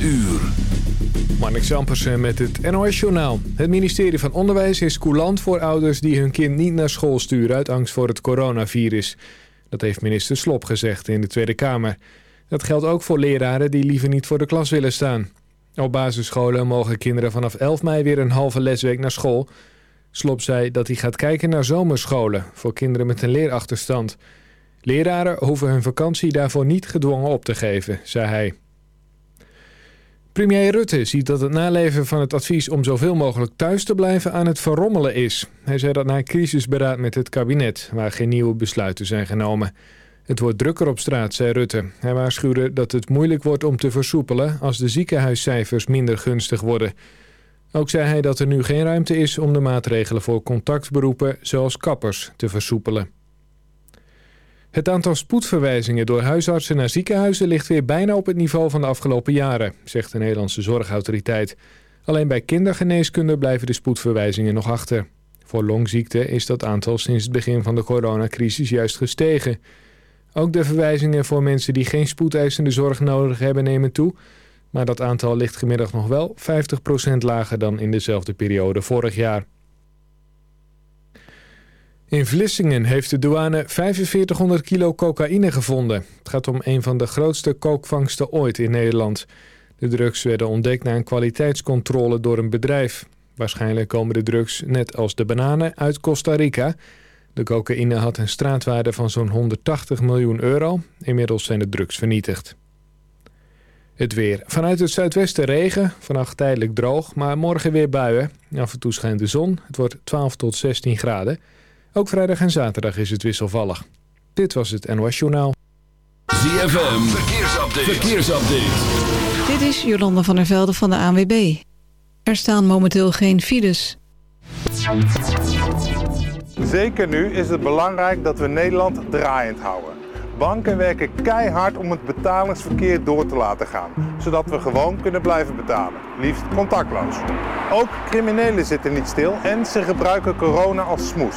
uur. Marnik Zampersen met het NOS Journaal. Het ministerie van Onderwijs is coulant voor ouders die hun kind niet naar school sturen... uit angst voor het coronavirus. Dat heeft minister Slop gezegd in de Tweede Kamer. Dat geldt ook voor leraren die liever niet voor de klas willen staan. Op basisscholen mogen kinderen vanaf 11 mei weer een halve lesweek naar school. Slop zei dat hij gaat kijken naar zomerscholen... voor kinderen met een leerachterstand... Leraren hoeven hun vakantie daarvoor niet gedwongen op te geven, zei hij. Premier Rutte ziet dat het naleven van het advies om zoveel mogelijk thuis te blijven aan het verrommelen is. Hij zei dat na crisisberaad met het kabinet, waar geen nieuwe besluiten zijn genomen. Het wordt drukker op straat, zei Rutte. Hij waarschuwde dat het moeilijk wordt om te versoepelen als de ziekenhuiscijfers minder gunstig worden. Ook zei hij dat er nu geen ruimte is om de maatregelen voor contactberoepen zoals kappers te versoepelen. Het aantal spoedverwijzingen door huisartsen naar ziekenhuizen ligt weer bijna op het niveau van de afgelopen jaren, zegt de Nederlandse Zorgautoriteit. Alleen bij kindergeneeskunde blijven de spoedverwijzingen nog achter. Voor longziekte is dat aantal sinds het begin van de coronacrisis juist gestegen. Ook de verwijzingen voor mensen die geen spoedeisende zorg nodig hebben nemen toe. Maar dat aantal ligt gemiddeld nog wel 50% lager dan in dezelfde periode vorig jaar. In Vlissingen heeft de douane 4500 kilo cocaïne gevonden. Het gaat om een van de grootste kookvangsten ooit in Nederland. De drugs werden ontdekt na een kwaliteitscontrole door een bedrijf. Waarschijnlijk komen de drugs, net als de bananen, uit Costa Rica. De cocaïne had een straatwaarde van zo'n 180 miljoen euro. Inmiddels zijn de drugs vernietigd. Het weer. Vanuit het zuidwesten regen, vannacht tijdelijk droog, maar morgen weer buien. Af en toe schijnt de zon. Het wordt 12 tot 16 graden. Ook vrijdag en zaterdag is het wisselvallig. Dit was het NOS Journaal. ZFM, verkeersupdate. verkeersupdate. Dit is Jolanda van der Velde van de ANWB. Er staan momenteel geen files. Zeker nu is het belangrijk dat we Nederland draaiend houden. Banken werken keihard om het betalingsverkeer door te laten gaan, zodat we gewoon kunnen blijven betalen, liefst contactloos. Ook criminelen zitten niet stil en ze gebruiken corona als smoes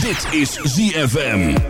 Dit is ZFM.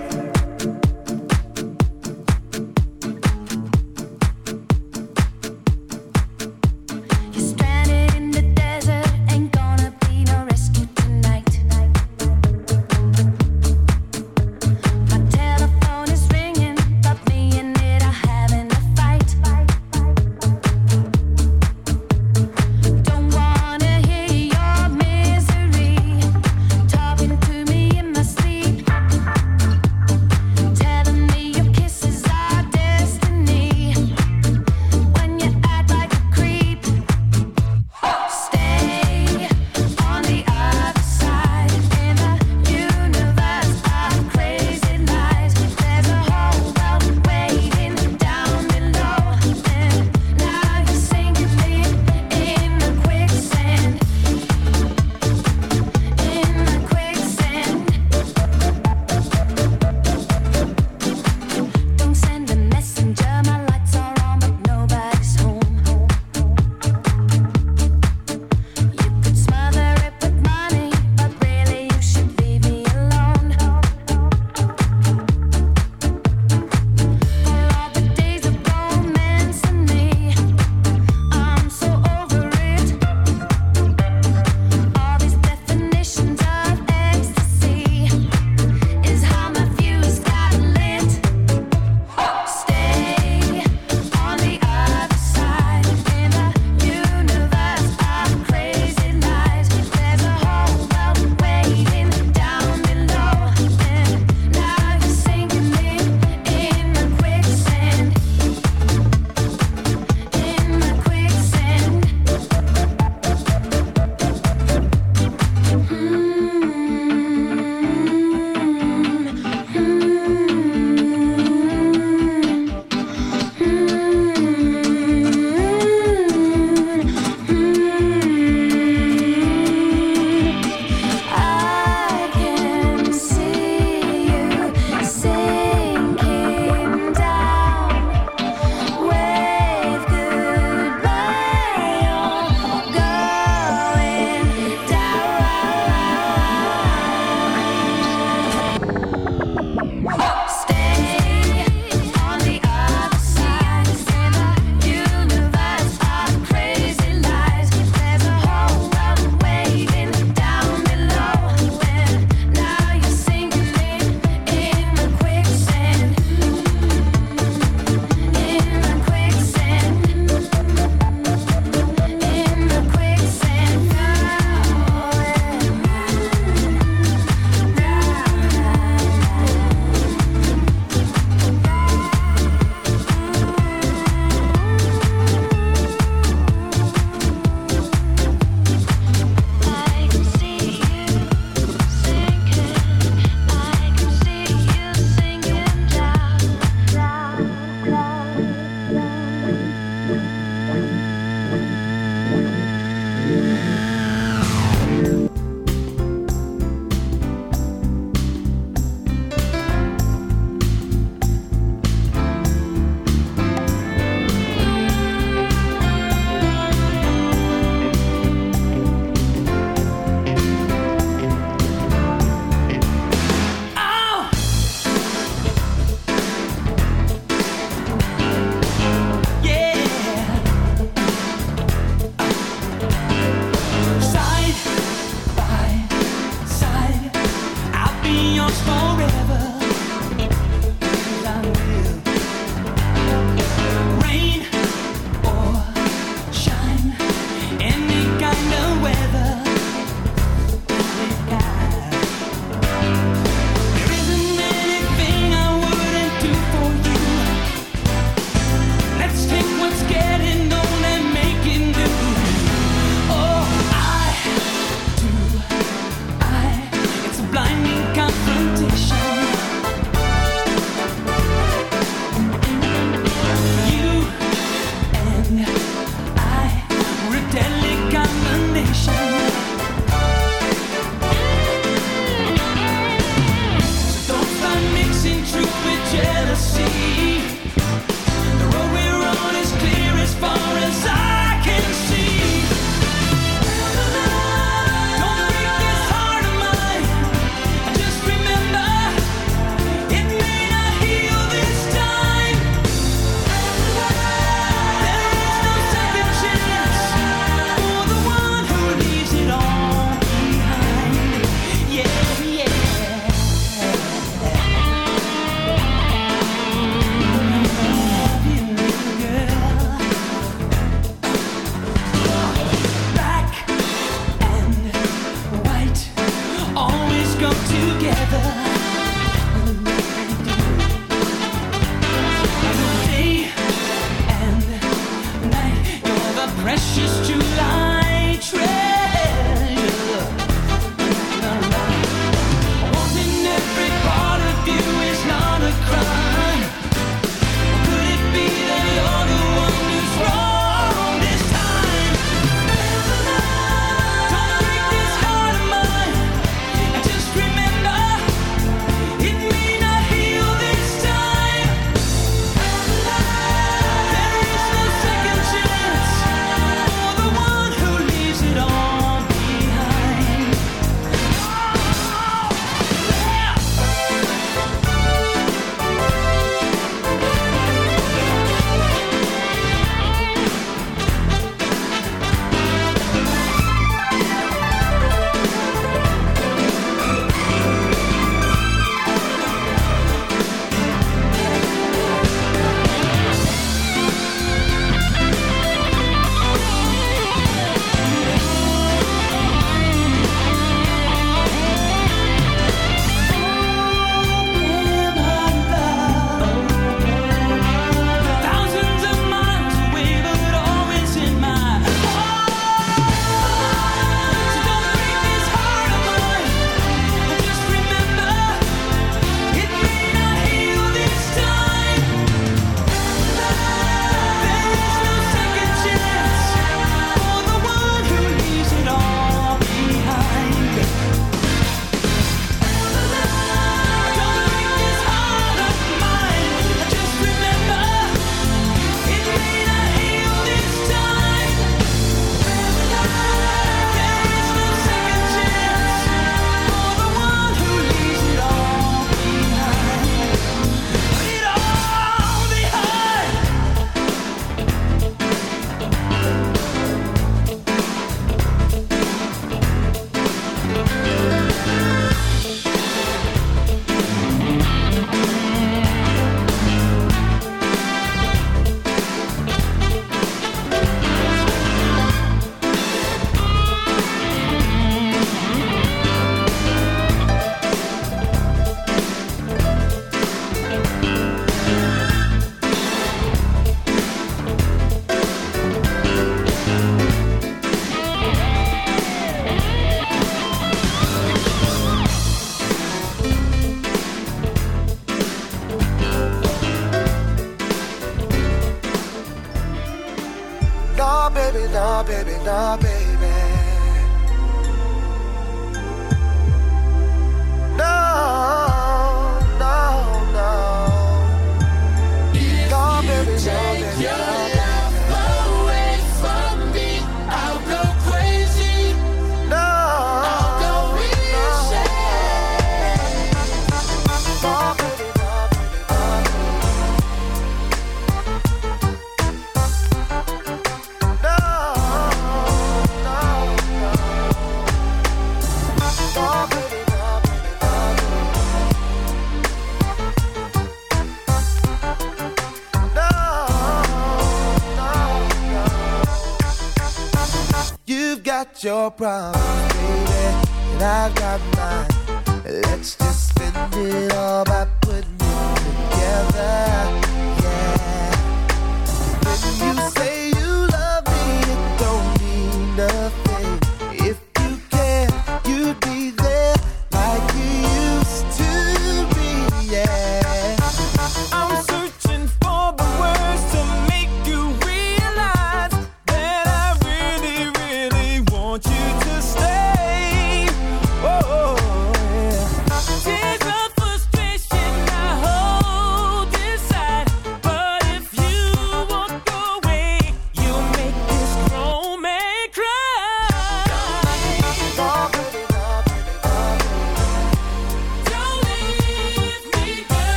Your problems,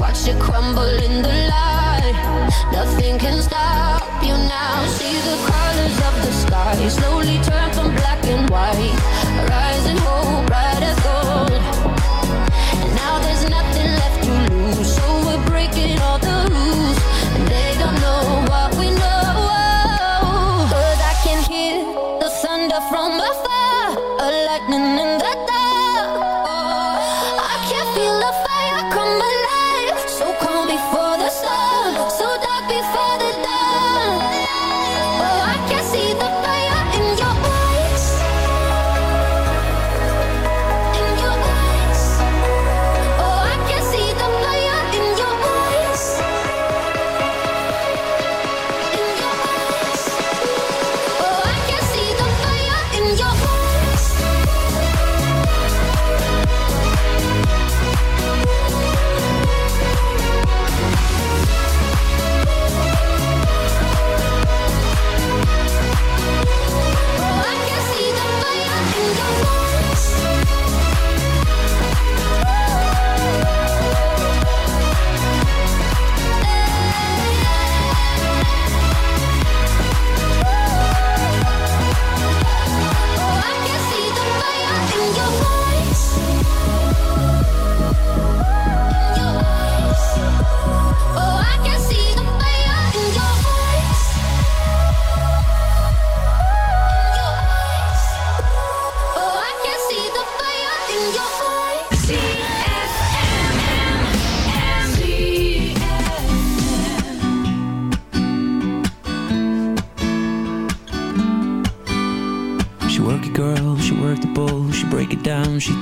Watch it crumble in the light. Nothing can stop you now. See the colors of the sky slowly turn from black and white. Rising hope, bright as gold. And now there's nothing left to lose. So we're breaking all the rules. And they don't know what we know. Cause I can hear the thunder from afar. A lightning in the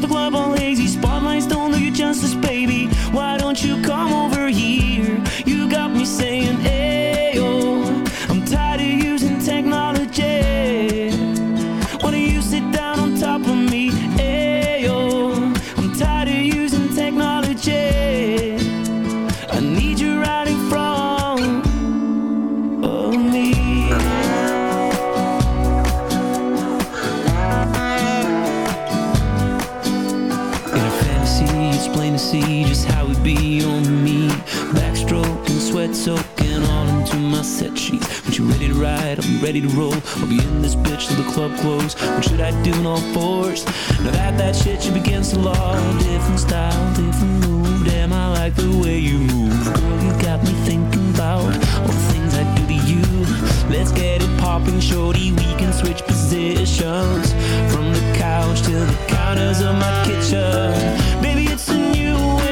the club all ready to roll. I'll be in this bitch till the club close. What should I do in all fours? Now that that shit should be against the law. Different style, different move. Damn, I like the way you move. Girl, you got me thinking about all the things I do to you. Let's get it popping, shorty. We can switch positions from the couch to the counters of my kitchen. Baby, it's a new age.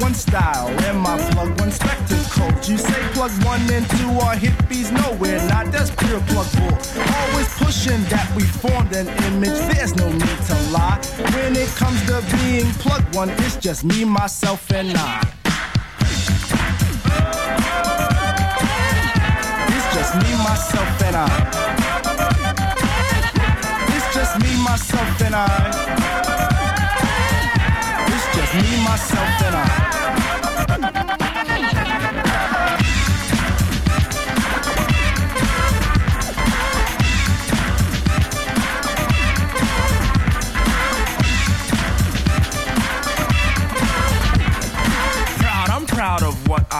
One style and my plug one spectacles. You say plug one and two are hippies, no, we're not. That's pure plug bull. Always pushing that we formed an image. There's no need to lie. When it comes to being plug one, it's just me, myself, and I. It's just me, myself, and I. It's just me, myself, and I. Me, myself, and I. Proud, I'm proud of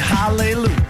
hallelujah.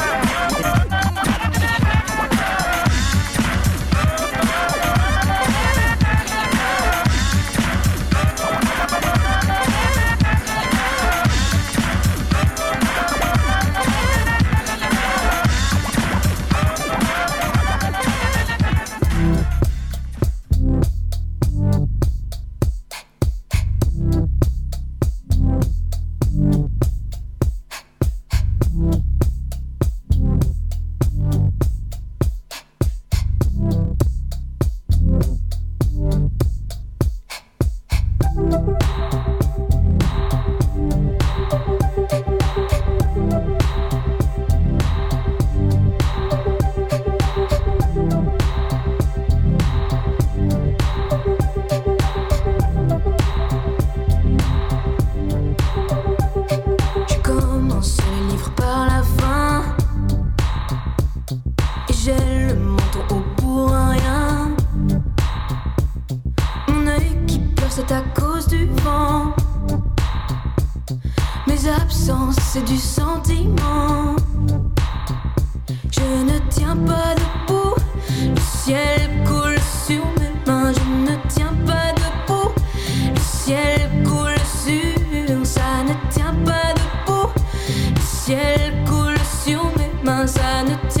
danse